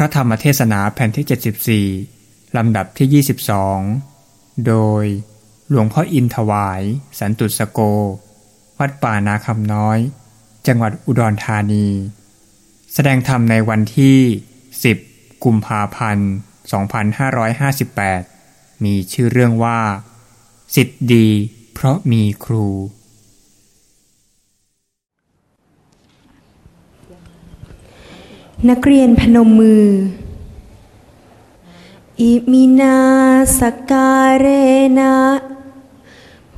พระธรรมเทศนาแผ่นที่ 74 ลำดับที่ 22 โดยหลวงพ่ออินถวาย สันตุสโก วัดป่านาคำน้อย จังหวัดอุดรธานี แสดงธรรมในวันที่ 10 กุมภาพันธ์ 2558 มีชื่อเรื่องว่า สิทธิ์ดีเพราะมีครู นักเรียนพนมมือ อิมินาสักกาเรนะ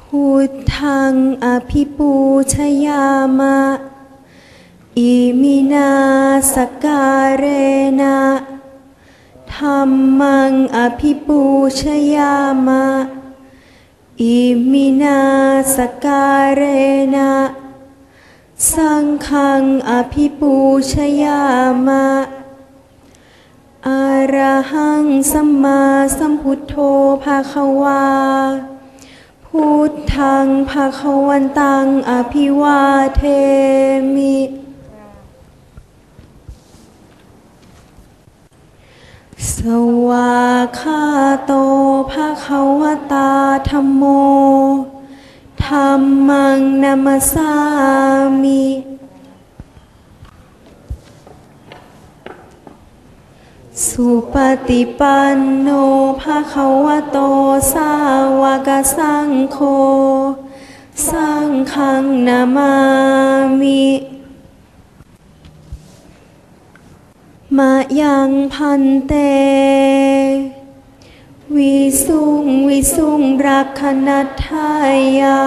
พุทธังอภิปูชยามะ อิมินาสักกาเรนะธัมมังอภิปูชยามะ อิมินาสักกาเรนะ สังฆังอภิปูชยามะอะระหังสัมมาสัมพุทโธภาควา พุทธังภาควันตังอภิวาเทมิ สวาคาโตภาควตาธรรมโม รมังนามาสามิสุปฏิปันโนภาควโต สาวกสังโฆสังฆังนามามิมายังพันเต วิสุงวิสุงรักขณทายา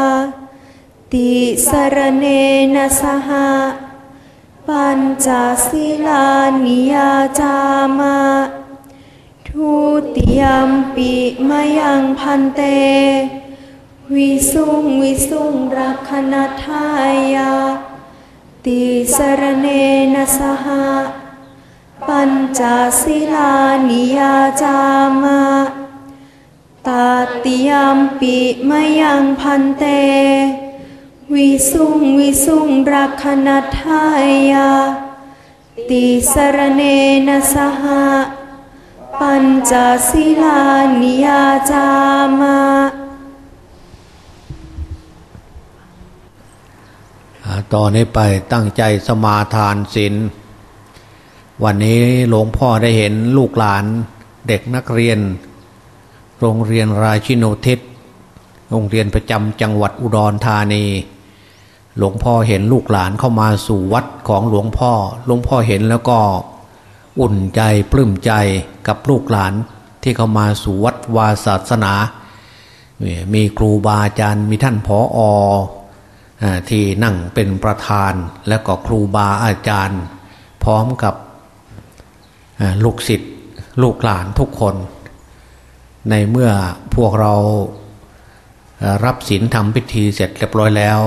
ติสรเนนะสหะปัญจศีลานิยาจามาทุติยมปิมยังพันเต วิสุงวิสุงรักขณทายา ติสรเนนะสหะปัญจศีลานิยาจามา ตาติยมปิมยังพันเต วิสุงวิสุงรักขณทายา ติสรเนนะสหะปัญจศีลานิยาจามาอ่าต่อนนี้ไปตั้งใจสมาทานศีลวันนี้หลวงพ่อได้เห็นลูกหลานเด็กนักเรียน โรงเรียนราชิโนเทศโรงเรียนประจำจังหวัดอุดรธานี หลวงพ่อเห็นลูกหลานเข้ามาสู่วัดของหลวงพ่อ หลวงพ่อเห็นแล้วก็อุ่นใจปลื้มใจกับลูกหลานที่เข้ามาสู่วัดวาศาสนา มีครูบาอาจารย์มีท่านผออที่นั่งเป็นประธานและก็ครูบาอาจารย์ พร้อมกับลูกศิษย์ลูกหลานทุกคน ในเมื่อพวกเรารับศีลทำพิธีเสร็จเรียบร้อยแล้ว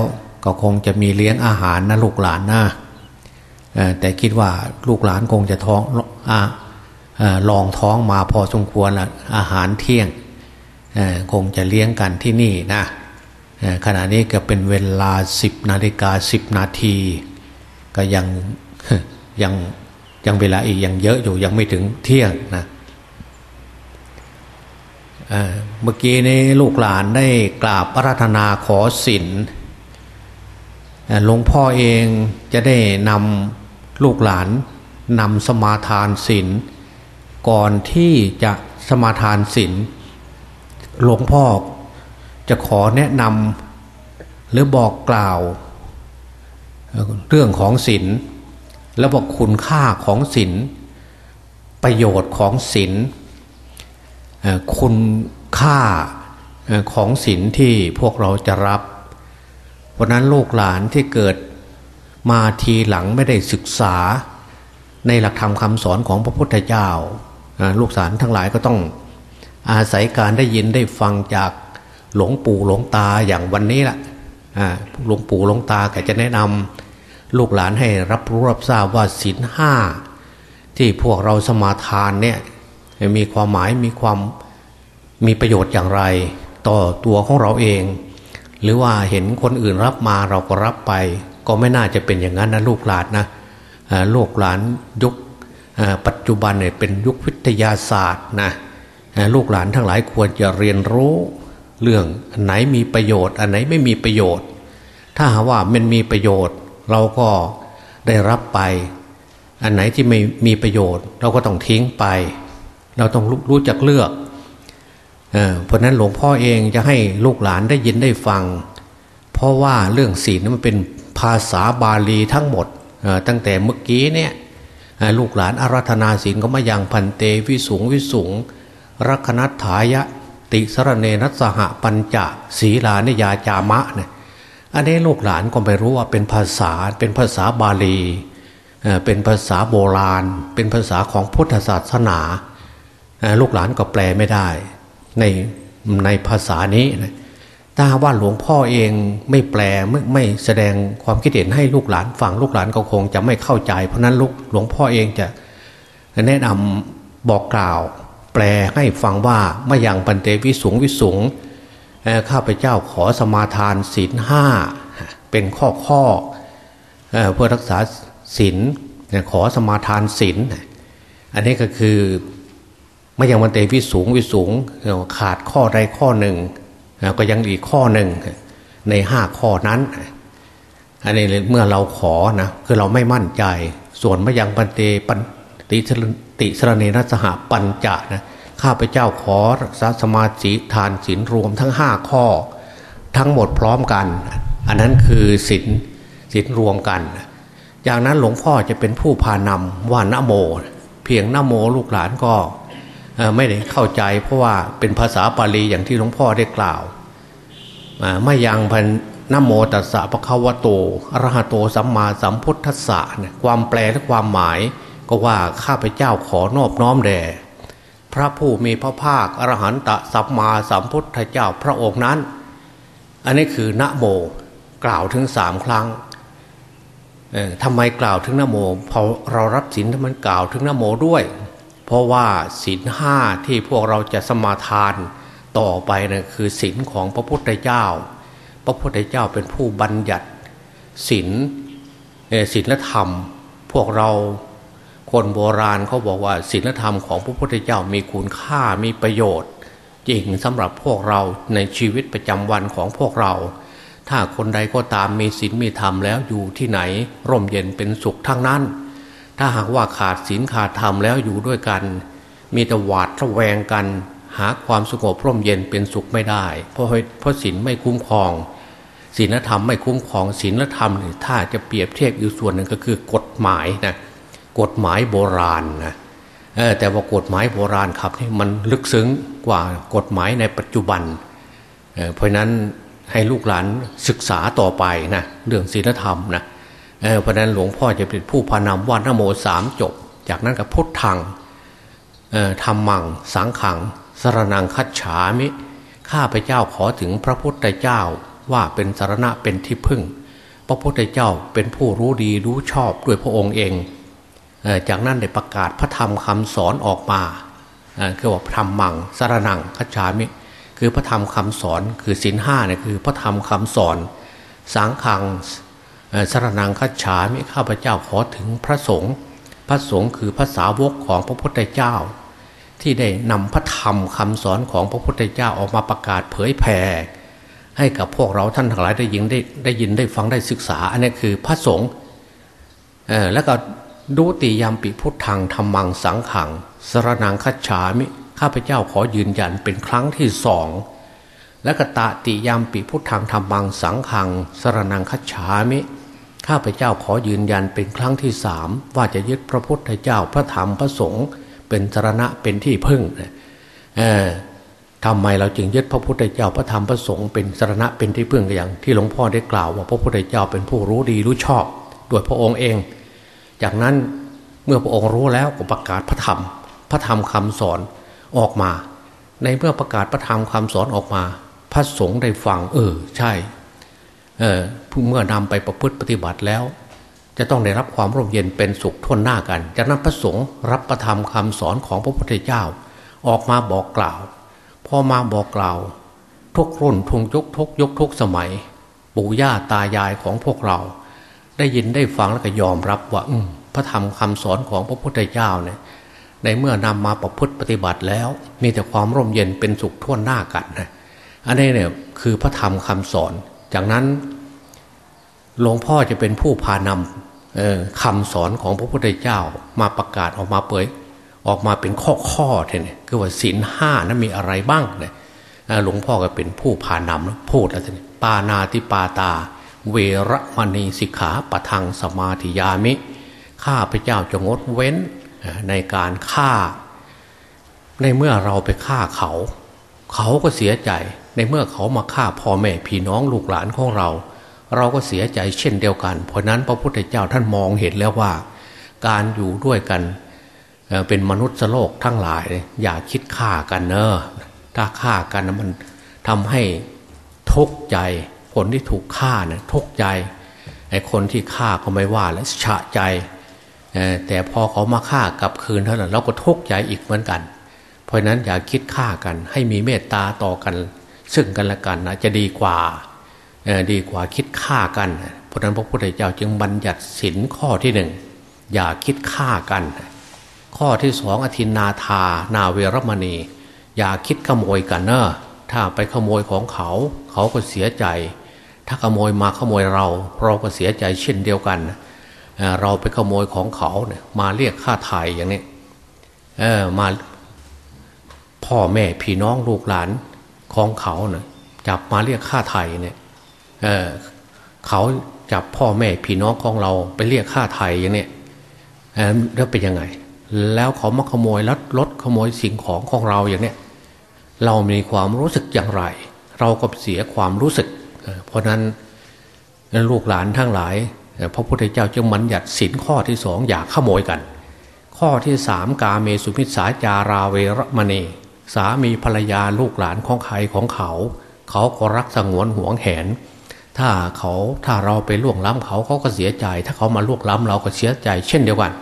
ก็คงจะมีเลี้ยงอาหารนะลูกหลานนะแต่คิดว่าลูกหลานคงจะท้องอลองท้องมาพอสมควรละอาหารเที่ยงคงจะเลี้ยงกันที่นี่นะขณะนี้ก็เป็นเวลาสิบนาฬิกาสิบนาที ก็ยังยังยังเวลาอีกยังเยอะอยู่ยังไม่ถึงเที่ยงนะ เมื่อกี้นี้ลูกหลานได้กราบพระราธนาขอสินหลวงพ่อเองจะได้นำลูกหลานนำสมาทานศีลก่อนที่จะสมาทานศีลหลวงพ่อจะขอแนะนำหรือบอกกล่าวเรื่องของศีลแล้วบอกคุณค่าของศีลประโยชน์ของศีล คุณค่าของศีลที่พวกเราจะรับ เพราะนั้นลูกหลานที่เกิดมาทีหลังไม่ได้ศึกษา ในหลักธรรมคำสอนของพระพุทธเจ้า ลูกหลานทั้งหลายก็ต้องอาศัยการได้ยินได้ฟังจากหลวงปู่หลวงตาอย่างวันนี้แหละหลวงปู่หลวงตาก็จะแนะนำลูกหลานให้รับรู้รับทราบว่าศีลห้าที่พวกเราสมาทานเนี่ย มีความหมายมีความมีประโยชน์อย่างไร ต่อตัวของเราเอง หรือว่าเห็นคนอื่นรับมาเราก็รับไป ก็ไม่น่าจะเป็นอย่างนั้นนะลูกหลานนะลูกหลานยุคปัจจุบันเนี่ยเป็นยุควิทยาศาสตร์นะลูกหลานทั้งหลายควรจะเรียนรู้เรื่องอันไหนมีประโยชน์ อันไหนไม่มีประโยชน์ ถ้าหาว่ามันมีประโยชน์ เราก็ได้รับไป อันไหนที่ไม่มีประโยชน์ เราก็ต้องทิ้งไป เราต้องรู้จักเลือกเเพราะนั้นหลวงพ่อเองจะให้ลูกหลานได้ยินได้ฟัง เพราะว่าเรื่องศีลมันเป็นภาษาบาลีทั้งหมดตั้งแต่เมื่อกี้เนี่ยลูกหลานอารัธนาศีลก็มาอย่างพันเตวิสุงวิสุงรักนัตถายะ ติสรเนนัสหะปัญจศีลานิยาจามะเนี่ยอันนี้ลูกหลานก็ไม่รู้ว่าเป็นภาษาเป็นภาษาบาลีเป็นภาษาโบราณ เป็นภาษาของพุทธศาสนา ลูกหลานก็แปลไม่ได้ ในในภาษานี้นะถ้าว่าหลวงพ่อเองไม่แปลไม่ไม่แสดงความคิดเห็นให้ลูกหลานฟังลูกหลานก็คงจะไม่เข้าใจ เพราะนั้นลูกหลวงพ่อเองจะแนะนำบอกกล่าว แปลให้ฟังว่าไม่อย่างปันเตวิสุงวิสุงข้าพเจ้าขอสมาทานศีลห้าเป็นข้อข้อเพื่อรักษาศีลขอสมาทานศีลอันนี้ก็คือ ไม่อย่างมันเตวิสูงวิสูงขาดข้อใดข้อหนึ่ง ก็ยังอีกข้อหนึ่งในห้าข้อนั้น อันนี้เมื่อเราขอนะคือเราไม่มั่นใจ ส่วนมยังปันเตปันติติสรเนรสหปัญจนะข้าพเจ้าขอรักษาสมาธิทานศีลรวมทั้งห้าข้อ ทั้งหมดพร้อมกัน อันนั้นคือศีลศีลรวมกัน จากนั้นหลวงพ่อจะเป็นผู้พานำว่านโม เพียงนโมลูกหลานก็ ไม่ได้เข้าใจเพราะว่าเป็นภาษาปาลีอย่างที่หลวงพ่อได้กล่าวไม่ยังพันนโมตัสสะปะคะวะโตอรหะโตสัมมาสัมพุทธัสสะเนี่ยความแปลและความหมาย ก็ว่าข้าพเจ้าขอนอบน้อมแด่พระผู้มีพระภาคอรหันตสัมมาสัมพุทธเจ้าพระองค์นั้น อันนี้คือนะโมกล่าวถึงสามครั้งทำไมกล่าวถึงนโมพอเรารับศีลทำไมกล่าวถึงนโมด้วย เพราะว่าศีลห้าที่พวกเราจะสมาทานต่อไปนะคือศีลของพระพุทธเจ้า พระพุทธเจ้าเป็นผู้บัญญัติศีลศีลธรรม พวกเราคนโบราณเขาบอกว่าศีลธรรมของพระพุทธเจ้ามีคุณค่ามีประโยชน์ จริงสำหรับพวกเราในชีวิตประจำวันของพวกเรา ถ้าคนใดก็ตามมีศีลมีธรรมแล้วอยู่ที่ไหน ร่มเย็นเป็นสุขทั้งนั้น ถ้าหากว่าขาดศีลขาดธรรมแล้วอยู่ด้วยกัน มีแต่หวาดระแวงกัน หาความสงบร่มเย็นเป็นสุขไม่ได้ เพราะเพราะศีลไม่คุ้มครองศีลธรรมไม่คุ้มครองศีลธรรมถ้าจะเปรียบเทียบอีกส่วนหนึ่งก็คือกฎหมายนะกฎหมายโบราณนะแต่ว่ากฎหมายโบราณครับนี่มันลึกซึ้งกว่ากฎหมายในปัจจุบันเเพราะนั้นให้ลูกหลานศึกษาต่อไปนะเรื่องศีลธรรมนะ เพราะนั้นหลวงพ่อจะเป็นผู้พานำว่านโมสามจบ จากนั้นกับพุทธังธรรมัง สังขัง สรนังคัจฉามิ ข้าพเจ้าขอถึงพระพุทธเจ้าว่าเป็นสารณะเป็นที่พึ่ง พระพุทธเจ้าเป็นผู้รู้ดีรู้ชอบด้วยพระองค์เอง จากนั้นได้ประกาศพระธรรมคำสอนออกมาคือว่าธรรมัง สารนังคัจฉามิ คือพระธรรมคำสอนคือศีลห้าเนี่ยคือพระธรรมคำสอน สังขัง สรนังคัจฉามิข้าพเจ้าขอถึงพระสงฆ์พระสงฆ์คือภาษาวกของพระพุทธเจ้า ที่ได้นำพระธรรมคำสอนของพระพุทธเจ้าออกมาประกาศเผยแผ่ให้กับพวกเราท่านทั้งหลายได้ยินได้ได้ยินได้ฟังได้ศึกษา อันนี้คือพระสงฆ์แล้วก็ดูติยามปิพุทธังธรรมังสังขัง สรนังคัจฉามิข้าพเจ้าขอยืนยันเป็นครั้งที่สอง และกตะติยามปิพุทธังธรรมังสังขังสรนังคัจฉามิ ข้าพเจ้าขอยืนยันเป็นครั้งที่สามว่าจะยึดพระพุทธเจ้าพระธรรมพระสงฆ์เป็นสรณะเป็นที่พึ่งเออทำไมเราจึงยึดพระพุทธเจ้าพระธรรมพระสงฆ์เป็นสรณะเป็นที่พึ่งอย่าง ที่หลวงพ่อได้กล่าวว่าพระพุทธเจ้าเป็นผู้รู้ดีรู้ชอบโดยพระองค์เอง จากนั้นเมื่อพระองค์รู้แล้วก็ประกาศพระธรรม พระธรรมคำสอนออกมา ในเมื่อประกาศพระธรรมคำสอนออกมา พระสงฆ์ได้ฟัง เออ ใช่เเมื่อนำไปประพฤติปฏิบัติแล้ว จะต้องได้รับความร่มเย็นเป็นสุขท่วนหน้ากัน จากนั้นพระสงฆ์รับประธรรมคำสอนของพระพุทธเจ้า ออกมาบอกกล่าว พอมาบอกกล่าวทุกรุ่นทุงยกทุกยกทุกสมัย ปู่ย่าตายายของพวกเรา ได้ยินได้ฟังแล้วก็ยอมรับว่าพพระธรรมคำสอนของพระพุทธเจ้าเนี่ยในเมื่อนำมาประพฤติปฏิบัติแล้ว มีแต่ความร่มเย็นเป็นสุขทั่วหน้ากันนะ อันนี้เนี่ยคือพระธรรมคำสอน จากนั้นหลวงพ่อจะเป็นผู้พานำคำสอนของพระพุทธเจ้ามาประกาศออกมาเผยออกมาเป็นข้อข้อเนี่ยคือว่าศีลห้านั้นมีอะไรบ้างเนี่ยหลวงพ่อก็เป็นผู้พานำนะพูดอะไรนี่ปานาติปาตา เวรมณีสิกขาปะทังสมาธิยามิ ข้าพเจ้าจะงดเว้นในการฆ่า ในเมื่อเราไปฆ่าเขา เขาก็เสียใจ ในเมื่อเขามาฆ่าพ่อแม่พี่น้องลูกหลานของเรา เราก็เสียใจเช่นเดียวกัน เพราะนั้นพระพุทธเจ้าท่านมองเห็นแล้วว่า การอยู่ด้วยกันเป็นมนุษย์โลกทั้งหลาย อย่าคิดฆ่ากันเนอะถ้าฆ่ากันมันทำให้ทุกข์ใจคนที่ถูกฆ่าเนี่ยทุกข์ใจไอ้คนที่ฆ่าก็ไม่ว่าแล้วฉะใจแต่พอเขามาฆ่ากลับคืนเท่านั้นเราก็ทุกข์ใจอีกเหมือนกัน เพราะนั้นอย่าคิดฆ่ากัน ให้มีเมตตาต่อกัน ซึ่งกันและกันนะจะดีกว่าดีกว่าคิดฆ่ากันเพราะนั้นพระพุทธเจ้าจึงบัญญัติสินข้อที่หนึ่งอย่าคิดฆ่ากัน ข้อที่สองอธินาทา นาเวรมณี อย่าคิดขโมยกันเนอะถ้าไปขโมยของเขา เขาก็เสียใจ ถ้าขโมยมาขโมยเรา เราก็เสียใจเช่นเดียวกันเราไปขโมยของเขาเนี่ยมาเรียกค่าไถ่อย่างนี้เออมาพ่อแม่พี่น้องลูกหลาน ของเขาเนี่ยจับมาเรียกค่าไถ่เนี่ยเเขาจับพ่อแม่พี่น้องของเราไปเรียกค่าไถ่อย่างเนี้เออแล้วเป็นยังไง แล้วเขามาขโมยลัดรถขโมยสิ่งของของเราอย่างเนี้ยเรามีความรู้สึกอย่างไร เราก็เสียความรู้สึก เพราะนั้นลูกหลานทั้งหลายพระพุทธเจ้าจึงมันหยัดสินข้อที่สองอย่าขโมยกัน ข้อที่สามกาเมสุมิสาจาราเวรมณี สามีภรรยาลูกหลานของใครของเขา เขาก็รักสงวนห่วงแหน ถ้าเขาถ้าเราไปล่วงล้ำเขาเขาก็เสียใจ ถ้าเขามาล่วงล้ำเราก็เสียใจ เช่นเดียวกัน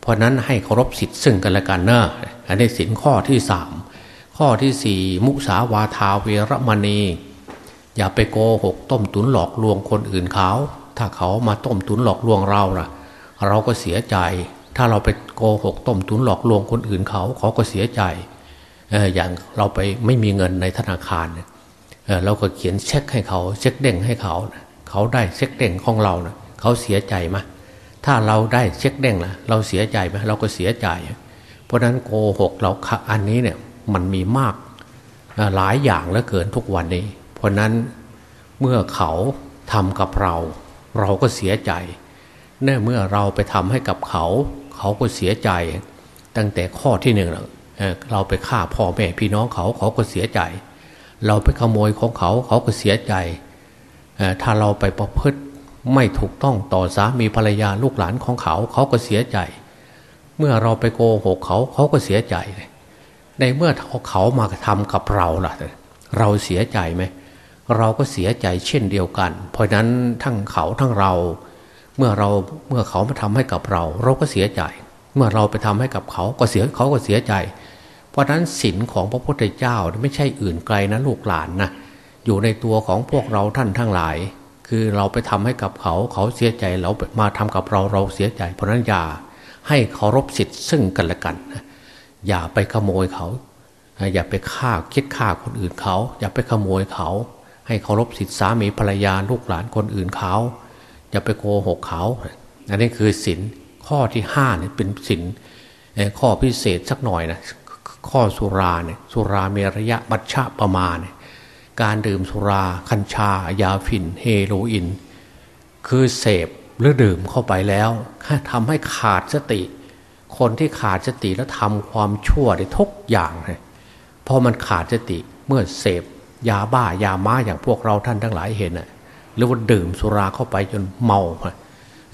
เพราะนั้นให้เคารพสิทธิ์ซึ่งกันและกันเนอะอันนี้สินข้อที่สามข้อที่สี่มุสาวาทาเวรมณี อย่าไปโกหกต้มตุนหลอกลวงคนอื่นเขา ถ้าเขามาต้มตุนหลอกลวงเราล่ะ เราก็เสียใจ ถ้าเราไปโกหกต้มตุนหลอกลวงคนอื่นเขาเขาก็เสียใจ อออย่างเราไปไม่มีเงินในธนาคารเออเราก็เขียนเช็คให้เขาเช็คเด้งให้เขาเขาได้เช็คเด้งของเรานะเขาเสียใจไหมถ้าเราได้เช็คเด้งล่ะเราเสียใจไหมเราก็เสียใจ เพราะนั้นโกหกเราอันนี้เนี่ยมันมีมากหลายอย่างเหลือเกินทุกวันนี้ เพราะนั้นเมื่อเขาทำกับเรา เราก็เสียใจเนื่อเมื่อเราไปทำให้กับเขา เขาก็เสียใจ ตั้งแต่ข้อที่หนึ่ง เราไปฆ่าพ่อแม่พี่น้องเขาเขาก็เสียใจ เราไปขโมยของเขาเขาก็เสียใจ ถ้าเราไปประพฤติไม่ถูกต้องต่อสามีภรรยาลูกหลานของเขาเขาก็เสียใจ เมื่อเราไปโกหกเขาเขาก็เสียใจในเมื่อเขามาทำกับเราล่ะ เราเสียใจไหมเราก็เสียใจเช่นเดียวกัน เพราะนั้นทั้งเขาทั้งเรา เมื่อเราเมื่อเขามาทำให้กับเรา เราก็เสียใจ เมื่อเราไปทำให้กับเขาก็เสียเขาก็เสียใจ เพราะนั้นศีลของพระพุทธเจ้าไม่ใช่อื่นไกลนะลูกหลานนะอยู่ในตัวของพวกเราท่านทั้งหลาย คือเราไปทำให้กับเขาเขาเสียใจเรามาทำกับเราเราเสียใจ เพราะนั้นอย่าให้เคารพสิทธิ์ซึ่งกันและกันอย่าไปขโมยเขา อย่าไปฆ่าคิดฆ่าคนอื่นเขา อย่าไปขโมยเขา ให้เคารพสิทธิสามีภรรยาลูกหลานคนอื่นเขาอย่าไปโกหกเขาอันนี้คือศินข้อที่ห้าเนี่ยเป็นศินข้อพิเศษสักหน่อยนะ ข้อสุราเนี่ยสุราเมรยะบัชชะประมาณการดื่มสุราคัญชายาฝิ่น เฮโรอีนคือเสพหรือดื่มเข้าไปแล้วทำให้ขาดสติ คนที่ขาดสติแล้วทำความชั่วได้ทุกอย่างเลยพอมันขาดสติเมื่อเสพยาบ้ายาม้าอย่างพวกเราท่านทั้งหลายเห็นน่ะหรือว่าดื่มสุราเข้าไปจนเมา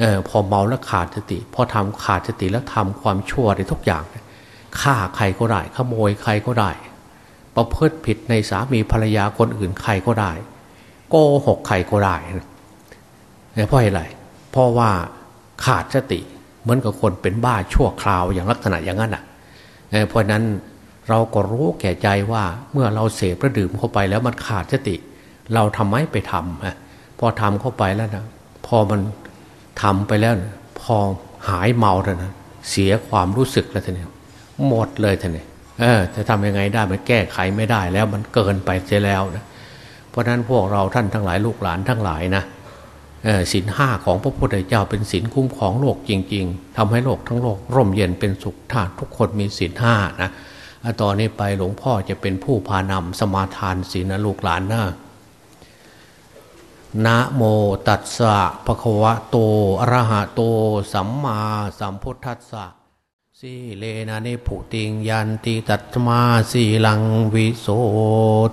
เออพอเมาแล้วขาดสติ พอทำขาดสติแล้วทำความชั่วในทุกอย่าง ฆ่าใครก็ได้ ขโมยใครก็ได้ ประพฤติผิดในสามีภรรยาคนอื่นใครก็ได้โกหกใครก็ได้เพราะอะไรเพราะว่าขาดสติเหมือนกับคนเป็นบ้าชั่วคราวอย่างลักษณะอย่างนั้นอะเพราะนั้นเราก็รู้แก่ใจว่าเมื่อเราเสพและดื่มเข้าไปแล้วมันขาดสติ เราทำไมไปทำฮะพอทำเข้าไปแล้วนะพอมันทำไปแล้วพอหายเมาแล้วนะเสียความรู้สึกแล้วท่านเนี่ย หมดเลยท่านเนี่ยเออจะทำยังไงได้มันแก้ไขไม่ได้แล้วมันเกินไปเสียแล้วนะเพราะนั้นพวกเราท่านทั้งหลายลูกหลานทั้งหลายนะศีลห้าของพระพุทธเจ้าเป็นศีลคุ้มของโลกจริง ๆทำให้โลกทั้งโลกร่มเย็นเป็นสุขถ้าทุกคนมีศีลห้านะต่อนนี้ไปหลวงพ่อจะเป็นผู้พานำสมาทานศีลนะลูกหลานนะนะโมตัสสะภะคะวะโตอะระหะโต สัมมาสัมพุทธัสสะ สีเลนะนิพุติงยันติตัตมาสีลังวิโส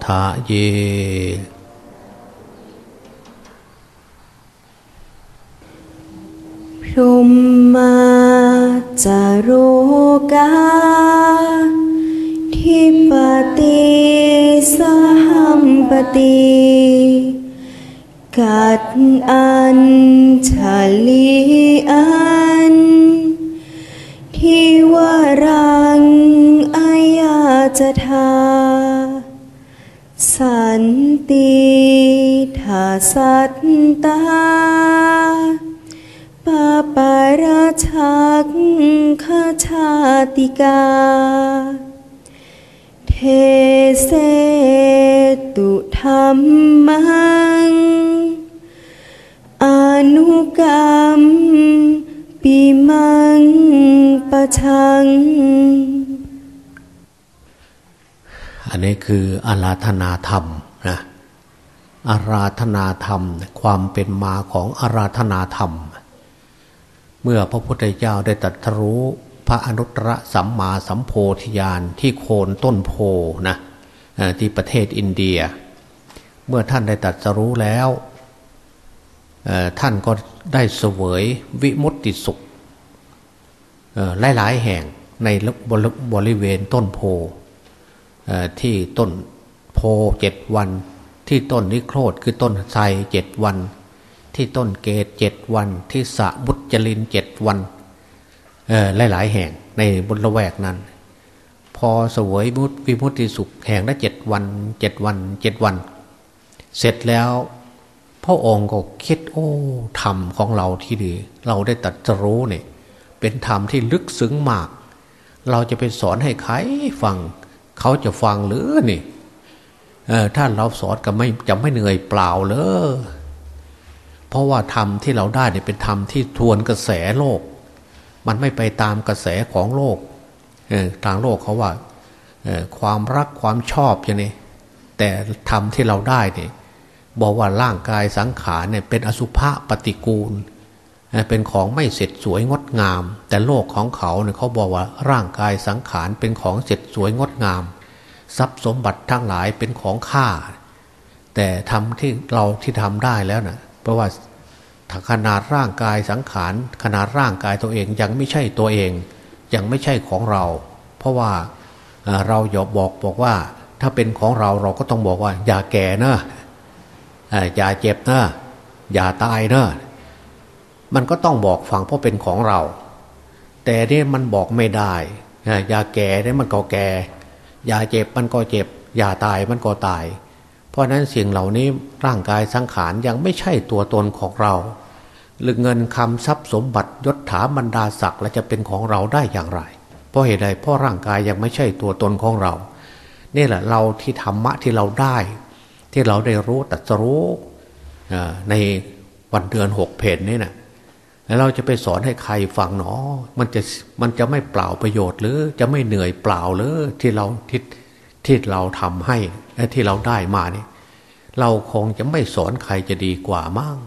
ทะเย พรุมมาจาโรกา ทิปติสหัมปติกัดอันชาลีอัน ทิวรังอายาจะทา สันติทาสัตตาปาปาราชักขชาติกา เทเสตุธรรมัง อันนี้คืออาราธนาธรรมนะอาราธนาธรรม ความเป็นมาของอาราธนาธรรม เมื่อพระพุทธเจ้าได้ตรัสรู้พระอนุตตรสัมมาสัมโพธิญาณที่โคนต้นโพนะที่ประเทศอินเดีย เมื่อท่านได้ตรัสรู้แล้ว ท่านก็ได้เสวยวิมุตติสุข หลายๆแห่งในบริเวณต้นโพที่ต้นโพเจ็ดวัน ที่ต้นนิโครธคือต้นไทรเจ็ดวัน ที่ต้นเกตเจ็ดวัน ที่สะบุจลินเจ็ดวันหลายๆแห่งในบนละแวกนั้น พอสวยมุตวิมุตติสุขแห่งละเจ็ดวันเจ็ดวันเจ็ดวัน เสร็จแล้วพระองค์ก็คิดโอ้ธรรมของเราที่ดี เราได้ตัดจะรู้เนี่ย เป็นธรรมที่ลึกซึ้งมาก เราจะไปสอนให้ใครฟัง เขาจะฟังหรือนี่ถ้าเราสอนก็ไม่จะไม่เหนื่อยเปล่าเลยเพราะว่าธรรมที่เราได้เนี่ยเป็นธรรมที่ทวนกระแสโลก มันไม่ไปตามกระแสของโลกทางโลกเขาว่าความรักความชอบอย่างนี้แต่ธรรมที่เราได้เนี่ยบอกว่าร่างกายสังขารเนี่ยเป็นอสุภะปฏิกูล เป็นของไม่เสร็จสวยงดงาม แต่โลกของเขาเนี่ยเขาบอกว่าร่างกายสังขารเป็นของเสร็จสวยงดงาม ทรัพย์สมบัติทั้งหลายเป็นของค่า แต่ทำที่เราที่ทำได้แล้วนะเพราะว่าขนาดร่างกายสังขารขนาดร่างกายตัวเองยังไม่ใช่ตัวเอง ยังไม่ใช่ของเรา เพราะว่าเราอย่าบอกบอกว่า ถ้าเป็นของเราเราก็ต้องบอกว่า อย่าแก่นะอย่าเจ็บนะอย่าตายนะ มันก็ต้องบอกฟังเพราะเป็นของเรา แต่เนี่ยมันบอกไม่ได้อย่าแก่เนี่ยมันก็แก่อย่าเจ็บมันก็เจ็บ อย่าตายมันก็ตาย เพราะนั้นสิ่งเหล่านี้ร่างกายสังขารยังไม่ใช่ตัวตนของเราหรือเงินคำทรัพย์สมบัติยศถาบรรดาศักดิ์และจะเป็นของเราได้อย่างไร เพราะเหตุใดเพราะร่างกายยังไม่ใช่ตัวตนของเรานี่แหละเราที่ธรรมะที่เราได้ ที่เราได้รู้ตัดรู้ในวันเดือนหกเพนนี่นะ แล้วเราจะไปสอนให้ใครฟังเนาะมันจะมันจะไม่เปล่าประโยชน์หรือจะไม่เหนื่อยเปล่าหรือที่เราที่ที่เราทำให้ที่เราได้มาเนี่ยเราคงจะไม่สอนใครจะดีกว่ามั่ง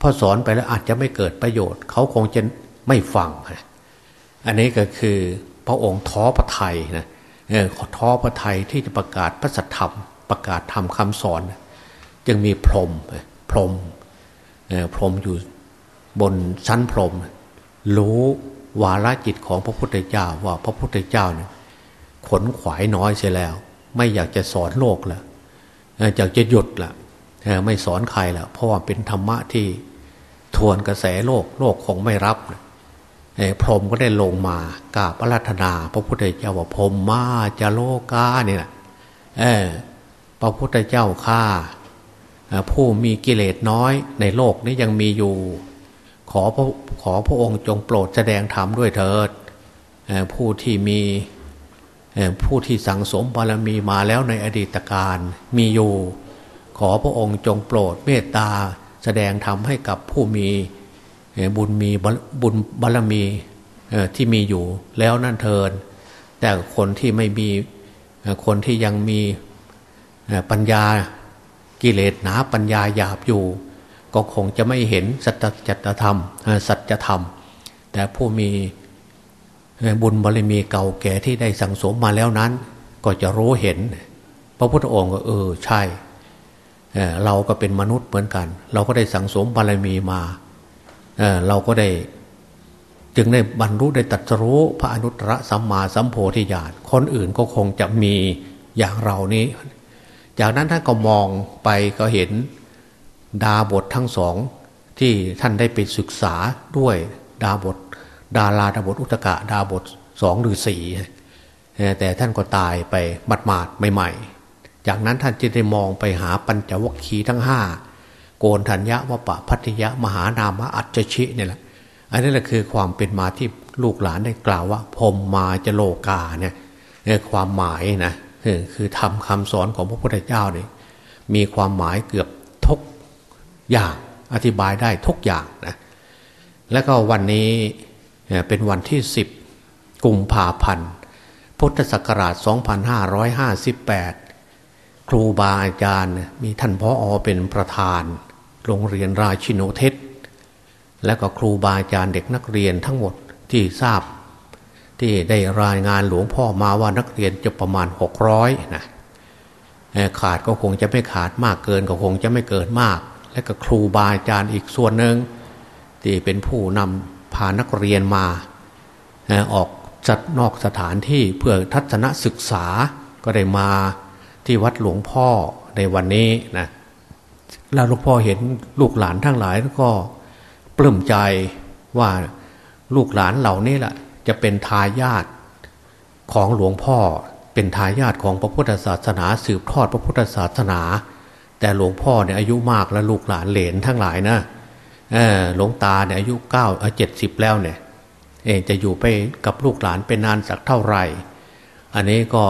พอสอนไปแล้วอาจจะไม่เกิดประโยชน์ เขาคงจะไม่ฟัง อันนี้ก็คือพระองค์ท้อพระไทยนะเออท้อพระไทยที่จะประกาศพระสัทธรรม ประกาศทำคำสอน จึงมีพรมพรมพรมอยู่ บนชั้นพรม รู้วาระจิตของพระพุทธเจ้าว่าพระพุทธเจ้าเนี่ยขนขวายน้อยเสียแล้ว ไม่อยากจะสอนโลกแล้วอยากจะหยุดละไม่สอนใครล้วเพราะว่าเป็นธรรมะที่ทวนกระแสโลกโลกคงไม่รับพรมก็ได้ลงมากราบอาราธนา พระพุทธเจ้าว่าพรมมาจะโลกาเนี่ยเออพระพุทธเจ้าข้าผู้มีกิเลสน้อยในโลกนี้ยังมีอยู่ ขอพระขอพระองค์จงโปรดแสดงธรรมด้วยเถิดผู้ที่มีผู้ที่สั่งสมบารมีมาแล้วในอดีตการมีอยู่ ขอพระองค์จงโปรดเมตตาแสดงธรรมให้กับผู้มีบุญมีบุญบารมีที่มีอยู่แล้วนั่นเทิน แต่คนที่ไม่มีคนที่ยังมีปัญญากิเลสหนาปัญญาหยาบอยู่ ก็คงจะไม่เห็นสัจจธรรมสัจธรรม แต่ผู้มีบุญบารมีเก่าแก่ที่ได้สั่งสมมาแล้วนั้น ก็จะรู้เห็น พระพุทธองค์ก็เออใช่เราก็เป็นมนุษย์เหมือนกัน เราก็ได้สั่งสมบารมีมาเเราก็ได้จึงได้บรรลุได้ตัดรู้พระอนุตตรสัมมาสัมโพธิญาณคนอื่นก็คงจะมีอย่างเรานี้ จากนั้นท่านก็มองไปก็เห็น ดาบททั้งสองที่ท่านได้ไปศึกษาด้วยดาบท ดาราดาบทอุตกะ ดาบทสองหรือสี่แต่ท่านก็ตายไปหมาดๆใหม่ๆ จากนั้นท่านจึงได้มองไปหาปัญจวัคคีย์ทั้งห้าโกนธัญญะวะปะพัทยะมหานามะอัจฉชิเนี่ยแหละอันนี้แหละคือความเป็นมาที่ลูกหลานได้กล่าวว่าพมมาจะโลกาเนี่ยความหมายนะคือทำคำสอนของพระพุทธเจ้าเนี่ยมีความหมายเกือบทุก อย่างอธิบายได้ทุกอย่างนะแล้วก็วันนี้เป็นวันที่สิบกุมภาพันธ์พุทธศักราช 2558 ครูบาอาจารย์มีท่านพ่ออเป็นประธาน โรงเรียนราชิโนเทศ และก็ครูบาอาจารย์เด็กนักเรียนทั้งหมดที่ทราบ ที่ได้รายงานหลวงพ่อมาว่านักเรียนจะประมาณหกร้อยนะขาดก็คงจะไม่ขาดมากเกินก็คงจะไม่เกินมาก และก็ครูบาอาจารย์อีกส่วนหนึ่งที่เป็นผู้นำพานักเรียนมาออกจัดนอกสถานที่เพื่อทัศนศึกษาก็ได้มาที่วัดหลวงพ่อในวันนี้นะแล้วหลวงพ่อเห็นลูกหลานทั้งหลายก็ปลื้มใจว่าลูกหลานเหล่านี้แหละจะเป็นทายาทของหลวงพ่อ เป็นทายาทของพระพุทธศาสนา สืบทอดพระพุทธศาสนา แต่หลวงพ่อเนี่ยอายุมากแล้วลูกหลานเหลนทั้งหลายนะหลวงตาเนี่ยอายุเก้าเจ็ดสิบแล้วเนี่ยเองจะอยู่ไปกับลูกหลานเป็นนานสักเท่าไหร่ อันนี้ก็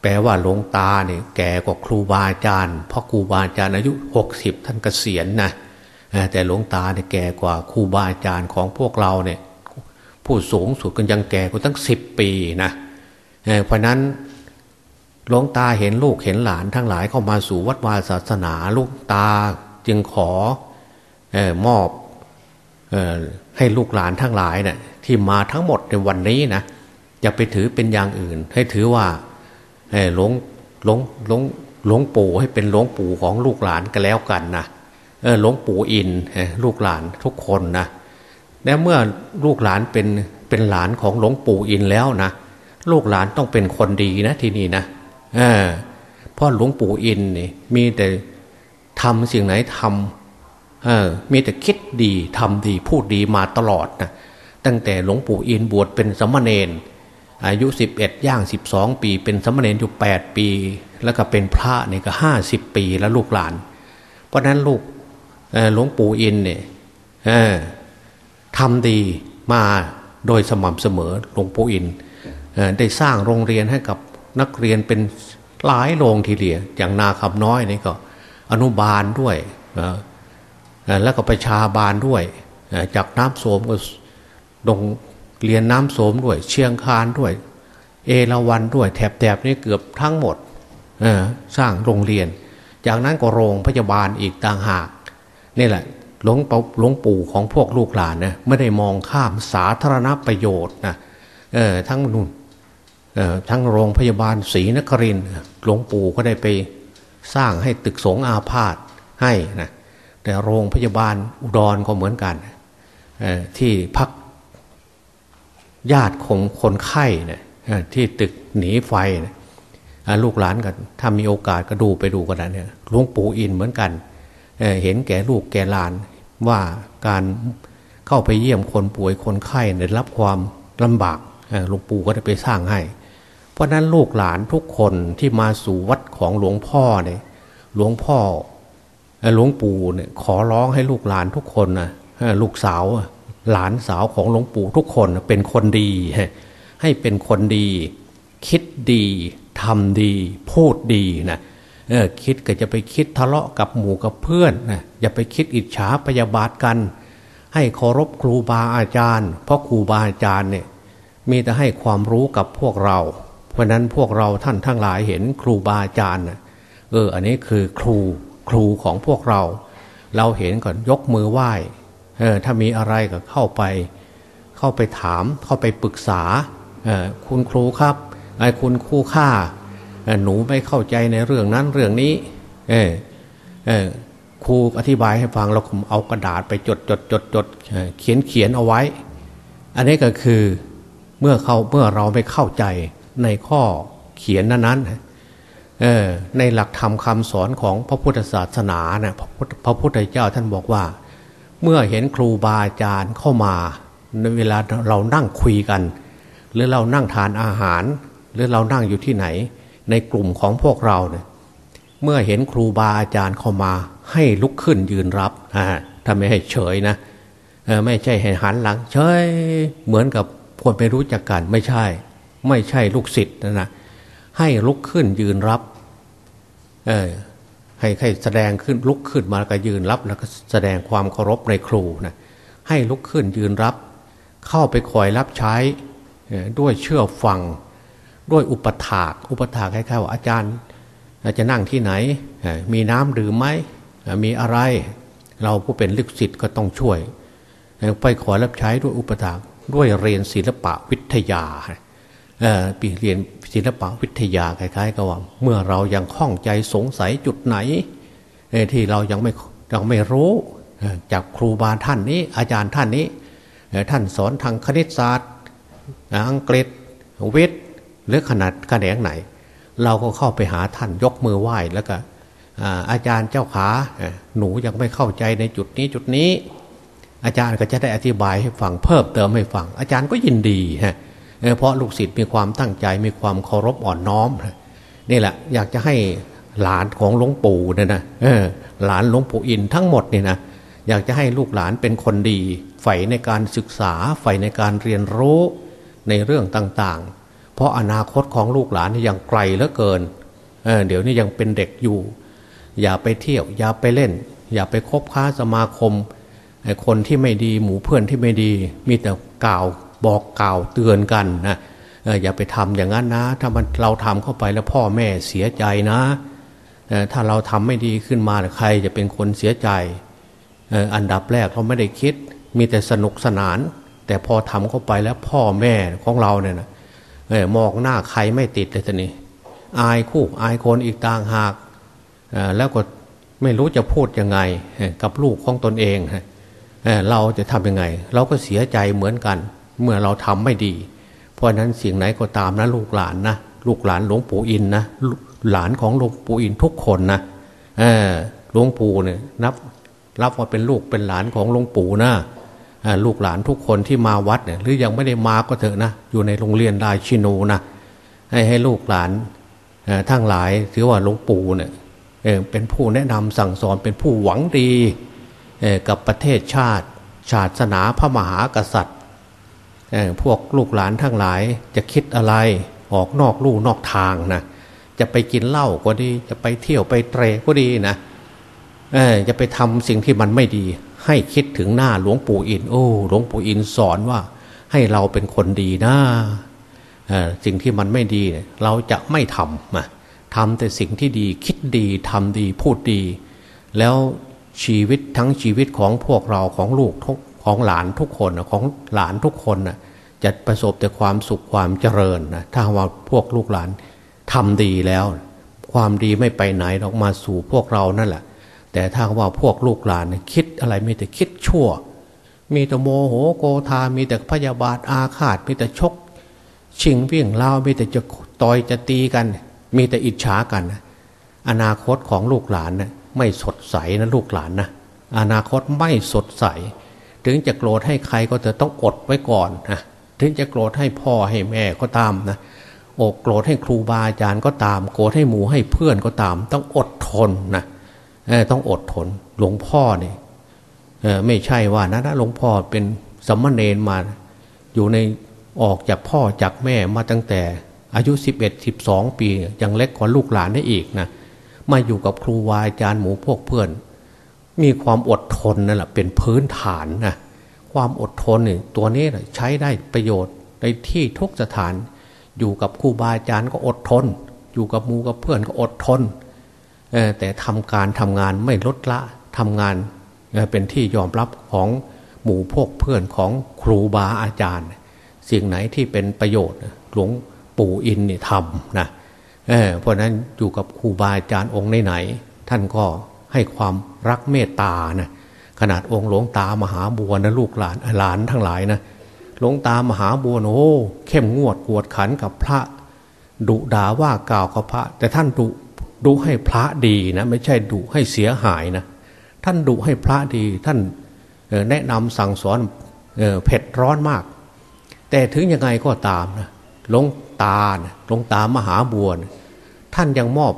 แปลว่าหลวงตาเนี่ยแก่กว่าครูบาอาจารย์เพราะครูบาอาจารย์อายุหกสิบท่านเกษียณนะแต่หลวงตาเนี่ยแก่กว่าครูบาอาจารย์ของพวกเราเนี่ยผู้สูงสุดกันยังแก่กว่าตั้งสิบปีนะเพราะนั้น หลวงตาเห็นลูกเห็นหลานทั้งหลายเข้ามาสู่วัดวาศาสนาลูกตาจึงขออมอบอให้ลูกหลานทั้งหลายเนะี่ยที่มาทั้งหมดในวันนี้นะอย่าไปถือเป็นอย่างอื่น ให้ถือว่าหลวงหลวงหลวงหลวงปู่ให้เป็นหลวงปู่ของลูกหลานกันแล้วกันนะหลวงปู่อินลูกหลานทุกคนนะและเมื่อลูกหลานเป็นเป็นหลานของหลวงปู่อินแล้วนะลูกหลานต้องเป็นคนดีนะทีนี้นะ เพราะหลวงปู่อินนี่มีแต่ทำสิ่งไหนทำมีแต่คิดดีทำดีพูดดีมาตลอดนะตั้งแต่หลวงปู่อินบวชเป็นสมณเณรอายุสิบเอ็ดย่างสิบสองปี เป็นสมณเณรอยู่แปดปี แล้วก็เป็นพระนี่ก็ห้าสิบปีแล้วลูกหลาน เพราะนั้นลูกหลวงปู่อินเนี่ยทำดีมาโดยสม่ำเสมอหลวงปู่อินได้สร้างโรงเรียนให้กับ นักเรียนเป็นหลายโรงทีเดียวอย่างนาคำน้อยนี่ก็ อนุบาลด้วยแล้วก็ประชาบาลด้วย จากน้ำโสมก็ลงเรียนน้ำโสมด้วย เชียงคานด้วย เอราวันด้วย แถบๆนี่เกือบทั้งหมดสร้างโรงเรียน จากนั้นก็โรงพยาบาลอีกต่างหากนี่แหละหลวงปู่หลวงปู่ของพวกลูกหลานนะไม่ได้มองข้ามสาธารณประโยชน์นะเออทั้งนุ่น ทั้งโรงพยาบาลศรีนครินหลวงปู่ก็ได้ไปสร้างให้ตึกสงอาพาธให้นะแต่โรงพยาบาลอุดรก็เหมือนกันที่พักญาติของคนไข้เนี่ยที่ตึกหนีไฟนะลูกหลานกันถ้ามีโอกาสก็ดูไปดูกันนะเนี่ยหลวงปู่อินเหมือนกันเห็นแก่ลูกแก่หลานว่าการเข้าไปเยี่ยมคนป่วยคนไข้ได้รับความลำบากหลวงปู่ก็ได้ไปสร้างให้ เพราะนั้นลูกหลานทุกคนที่มาสู่วัดของหลวงพ่อเนี่ยหลวงพ่อหลวงปู่เนี่ยขอร้องให้ลูกหลานทุกคนนะลูกสาวหลานสาวของหลวงปู่ทุกคนเป็นคนดี ให้เป็นคนดี คิดดีทำดี พูดดีนะเออคิดก็จะไปคิดทะเลาะกับหมู่กับเพื่อนนะอย่าไปคิดอิจฉาพยาบาทกัน ให้เคารพครูบาอาจารย์ เพราะครูบาอาจารย์เนี่ยมีแต่ให้ความรู้กับพวกเรา เพราะนั้นพวกเราท่านทั้งหลายเห็นครูบาอาจารย์เออ อันนี้คือครูครูของพวกเรา เราเห็นก่อนยกมือไหว้เออถ้ามีอะไรก็เข้าไป เข้าไปถาม เข้าไปปรึกษาเออคุณครูครับไอ้คุณครูข้าหนูไม่เข้าใจในเรื่องนั้นเรื่องนี้ เออเออครูอธิบายให้ฟังเราเอากระดาษไปจดจดจดจดเขียนเขียนเอาไว้ อันนี้ก็คือเมื่อเขาเมื่อเราไม่เข้าใจ ในข้อเขียนนั้นนั้นในหลักธรรมคาสอนของพระพุทธศาสนาเนะพระพุทธเจ้าท่านบอกว่า เมื่อเห็นครูบาอาจารย์เข้ามาในเวลาเรานั่งคุยกัน หรือเรานั่งทานอาหาร หรือเรานั่งอยู่ที่ไหน ในกลุ่มของพวกเราเนี่ยเมื่อเห็นครูบาอาจารย์เข้ามา ให้ลุกขึ้นยืนรับถ้าไม่ให้เฉยนะไม่ใช่ให้หันหลังเฉยเหมือนกับคนไม่รู้จักกันไม่ใช่ ไม่ใช่ลูกศิษย์นะนะให้ลุกขึ้นยืนรับเออให้ให้แสดงขึ้นลุกขึ้นมาแล้วก็ยืนรับแล้วก็แสดงความเคารพในครูนะให้ลุกขึ้นยืนรับ เข้าไปคอยรับใช้ด้วยเชื่อฟังด้วยอุปถาก อุปถากคล้ายๆว่าอาจารย์จะนั่งที่ไหน มีน้ำดื่มไหมมีอะไร เราผู้เป็นลูกศิษย์ก็ต้องช่วย ไปขอรับใช้ด้วยอุปถากด้วยเรียนศิลปะวิทยา ปีเรียนศิลปะวิทยาคล้ายๆกับว่า เมื่อเรายังข้องใจสงสัยจุดไหนที่เรายังไม่ยังไม่รู้จากครูบาท่านนี้ อาจารย์ท่านนี้ ท่านสอนทางคณิตศาสตร์ อังกฤษวิทย์หรือขนาดกระแดงไหน เราก็เข้าไปหาท่านยกมือไหว้แล้วก็อาจารย์เจ้าขาหนูยังไม่เข้าใจในจุดนี้จุดนี้ อาจารย์ก็จะได้อธิบายให้ฟังเพิ่มเติมให้ฟัง อาจารย์ก็ยินดีฮะ เพราะลูกศิษย์มีความตั้งใจมีความเคารพอ่อนน้อมนี่แหละอยากจะให้หลานของหลวงปู่เนี่ยนะหลานหลวงปู่อินทั้งหมดเนี่ยนะอยากจะให้ลูกหลานเป็นคนดีใฝ่ในการศึกษาใฝ่ในการเรียนรู้ในเรื่องต่างๆ เพราะอนาคตของลูกหลานยังไกลเหลือเกินเเดี๋ยวนี้ยังเป็นเด็กอยู่ อย่าไปเที่ยว อย่าไปเล่น อย่าไปคบค้าสมาคมคนที่ไม่ดีหมู่เพื่อนที่ไม่ดี มีแต่กล่าว บอกกล่าวเตือนกันนะอย่าไปทำอย่างนั้นนะ ถ้ามันเราทำเข้าไปแล้วพ่อแม่เสียใจนะ ถ้าเราทำไม่ดีขึ้นมาใครจะเป็นคนเสียใจ อันดับแรกเราไม่ได้คิด มีแต่สนุกสนาน แต่พอทำเข้าไปแล้วพ่อแม่ของเราเนี่ยนะมองหน้าใครไม่ติดเลยทีนี้อายคู่อายคนอีกต่างหากแล้วก็ไม่รู้จะพูดยังไงกับลูกของตนเองเราจะทำยังไง เราก็เสียใจเหมือนกัน เมื่อเราทำไม่ดี เพราะนั้นสิ่งไหนก็ตามนะลูกหลานนะลูกหลานหลวงปู่อินนะหลานของหลวงปู่อินทุกคนนะหลวงปู่เนี่ยนับรับว่าเป็นลูกเป็นหลานของหลวงปู่นะลูกหลานทุกคนที่มาวัดเนี่ยหรือยังไม่ได้มาก็เถอะนะอยู่ในโรงเรียนราชินูนะให้ให้ลูกหลานทั้งหลายถือว่าหลวงปู่เนี่ยเป็นผู้แนะนำสั่งสอนเป็นผู้หวังดีกับประเทศชาติ ชาติศาสนาพระมหากษัตริย์ พวกลูกหลานทั้งหลายจะคิดอะไรออกนอกลู่นอกทางนะจะไปกินเหล้าก็ดี จะไปเที่ยวไปเตรก็ดีนะจะไปทำสิ่งที่มันไม่ดี ให้คิดถึงหน้าหลวงปู่อิน โอ้หลวงปู่อินสอนว่า ให้เราเป็นคนดีนะสิ่งที่มันไม่ดี เราจะไม่ทำทำแต่สิ่งที่ดีคิดดีทำดีพูดดี แล้วชีวิตทั้งชีวิตของพวกเราของลูกทุกของหลานทุกคนของหลานทุกคนนะ จะประสบแต่ความสุขความเจริญนะถ้าว่าพวกลูกหลานทำดีแล้ว ความดีไม่ไปไหนออกมาสู่พวกเรานั่นแหละ แต่ถ้าว่าพวกลูกหลานคิดอะไรมีแต่คิดชั่ว มีแต่โมโหโกธา มีแต่พยาบาทอาฆาต มีแต่ชก ชิงเวี่ยงเล่ามีแต่จะต่อยจะตีกัน มีแต่อิจฉากันอนาคตของลูกหลานนะไม่สดใสนะลูกหลานนะอนาคตไม่สดใส ถึงจะโกรธให้ใครก็จะต้องอดไว้ก่อนนะ ถึงจะโกรธให้พ่อให้แม่ก็ตามนะอกโกรธให้ครูบาอาจารย์ก็ตาม โกรธให้หมูให้เพื่อนก็ตาม ต้องอดทนนะต้องอดทนหลวงพ่อเนี่ยไม่ใช่ว่านะนะหลวงพ่อเป็นสมณเณรมา อยู่ในออกจากพ่อจากแม่มาตั้งแต่อายุ 11 12 ปียังเล็กกว่าลูกหลานได้อีกนะมาอยู่กับครูวาอาจารย์หมูพวกเพื่อน มีความอดทนนั่นแหละเป็นพื้นฐานนะ ความอดทนนี่ตัวนี้ใช้ได้ประโยชน์ในที่ทุกสถาน อยู่กับครูบาอาจารย์ก็อดทน อยู่กับมูกับเพื่อนก็อดทนแต่ทำการทำงานไม่ลดละทำงานเป็นที่ยอมรับของหมู่พวกเพื่อนของครูบาอาจารย์ สิ่งไหนที่เป็นประโยชน์หลวงปู่อินนี่ทำนะเเพราะนั้นอยู่กับครูบาอาจารย์องค์ไหนๆท่านก็ให้ความรักเมตตานะ ขนาดองค์หลวงตามหาบัวนะลูกหลานหลานทั้งหลายนะหลวงตามหาบัวโอ้เข้มงวดกวดขันกับพระ ดุด่าว่ากล่าวกับพระ แต่ท่านดุดุให้พระดีนะไม่ใช่ดุให้เสียหายนะท่านดุให้พระดีท่านแนะนำสั่งสอนเผ็ดร้อนมาก แต่ถึงยังไงก็ตามนะหลวงตาหลวงตามหาบัวท่านยังมอบ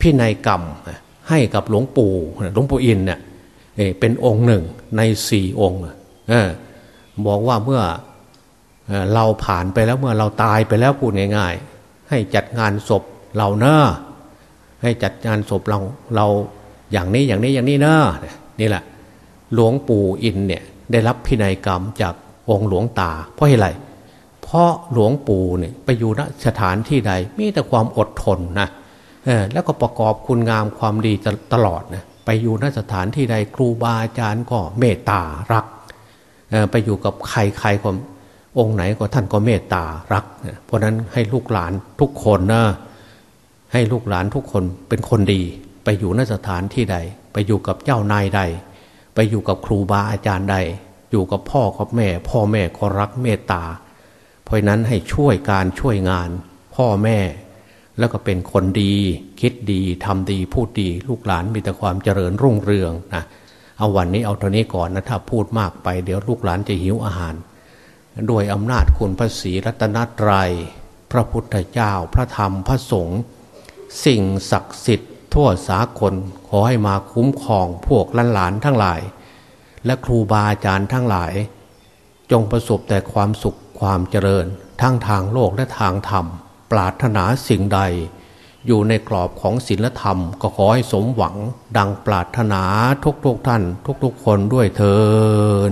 พินัยกรรมให้กับหลวงปู่หลวงปู่อินเนี่ย เป็นองค์หนึ่งในสี่องค์บอกว่าเมื่อเราผ่านไปแล้วเมื่อเราตายไปแล้วพูดง่ายๆ ให้จัดงานศพเราเนอะให้จัดงานศพเราเราอย่างนี้อย่างนี้อย่างนี้เนอะนี่แหละ หลวงปู่อินเนี่ยได้รับพินัยกรรมจากองค์หลวงตา เพราะอะไรเพราะหลวงปู่เนี่ยไปอยู่ณสถานที่ใดมีแต่ความอดทนนะแล้วก็ประกอบคุณงามความดีตลอดนะ อยู่ณสถานที่ใดครูบาอาจารย์ก็เมตตารัก ไปอยู่กับใครใครก็องค์ไหนก็ท่านก็เมตตารัก เพราะนั้นให้ลูกหลานทุกคนนะให้ลูกหลานทุกคนเป็นคนดี ไปอยู่ณสถานที่ใด ไปอยู่กับเจ้านายใด ไปอยู่กับครูบาอาจารย์ใด อยู่กับพ่อกับแม่ พ่อแม่ก็รักเมตตา เพราะนั้นให้ช่วยการช่วยงาน พ่อแม่ แล้วก็เป็นคนดี คิดดีทำดี พูดดี ลูกหลานมีแต่ความเจริญรุ่งเรืองนะเอาวันนี้เอาเท่านี้ก่อนนะถ้าพูดมากไปเดี๋ยวลูกหลานจะหิวอาหาร ด้วยอำนาจคุณพระศรีรัตนตรยัย พระพุทธเจ้า พระธรรมพระสงฆ์สิ่งศักดิ์สิทธิ์ทั่วสากลขอให้มาคุ้มครองพวกหลานทั้งหลาย และครูบาอาจารย์ทั้งหลาย จงประสบแต่ความสุขความเจริญ ทั้งทางโลกและทางธรรม ปรารถนาสิ่งใด อยู่ในกรอบของศีลธรรม ก็ขอให้สมหวัง ดังปรารถนาทุกๆทท่าน ทุกๆคนด้วยเทอ